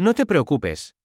No te preocupes,